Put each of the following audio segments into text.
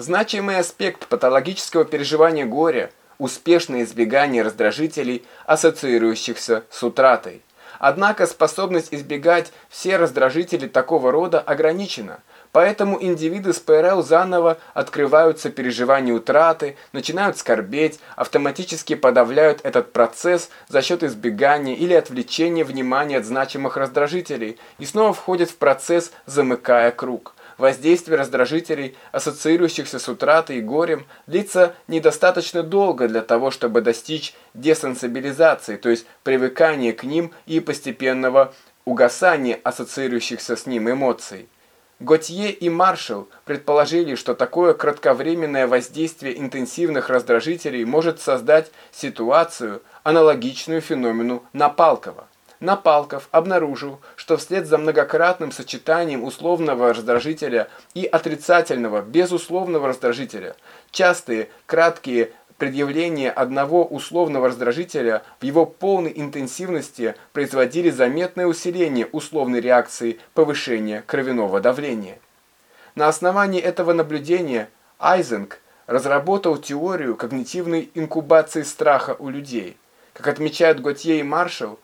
Значимый аспект патологического переживания горя – успешное избегание раздражителей, ассоциирующихся с утратой. Однако способность избегать все раздражители такого рода ограничена, поэтому индивиды с ПРЛ заново открываются переживанию утраты, начинают скорбеть, автоматически подавляют этот процесс за счет избегания или отвлечения внимания от значимых раздражителей и снова входят в процесс, замыкая круг. Воздействие раздражителей, ассоциирующихся с утратой и горем, длится недостаточно долго для того, чтобы достичь десенсибилизации, то есть привыкания к ним и постепенного угасания ассоциирующихся с ним эмоций. Готье и Маршалл предположили, что такое кратковременное воздействие интенсивных раздражителей может создать ситуацию, аналогичную феномену Напалкова. Напалков обнаружил, что вслед за многократным сочетанием условного раздражителя и отрицательного безусловного раздражителя частые краткие предъявления одного условного раздражителя в его полной интенсивности производили заметное усиление условной реакции повышения кровяного давления. На основании этого наблюдения Айзенг разработал теорию когнитивной инкубации страха у людей. Как отмечают Готье и Маршалл,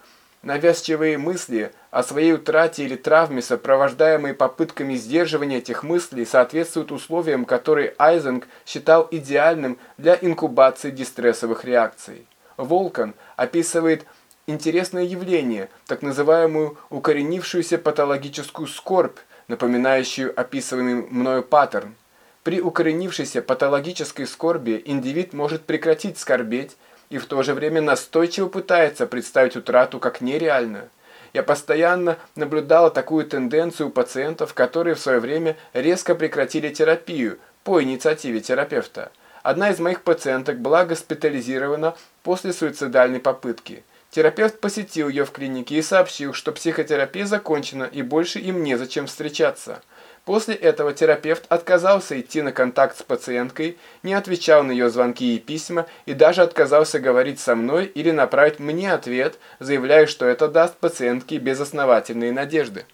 Навязчивые мысли о своей утрате или травме, сопровождаемые попытками сдерживания этих мыслей, соответствуют условиям, которые Айзенг считал идеальным для инкубации дистрессовых реакций. Волкан описывает интересное явление, так называемую укоренившуюся патологическую скорбь, напоминающую описываемый мною паттерн. При укоренившейся патологической скорби индивид может прекратить скорбеть, и в то же время настойчиво пытается представить утрату как нереальную. Я постоянно наблюдала такую тенденцию у пациентов, которые в свое время резко прекратили терапию по инициативе терапевта. Одна из моих пациенток была госпитализирована после суицидальной попытки. Терапевт посетил ее в клинике и сообщил, что психотерапия закончена и больше им незачем встречаться. После этого терапевт отказался идти на контакт с пациенткой, не отвечал на ее звонки и письма и даже отказался говорить со мной или направить мне ответ, заявляя, что это даст пациентке безосновательные надежды.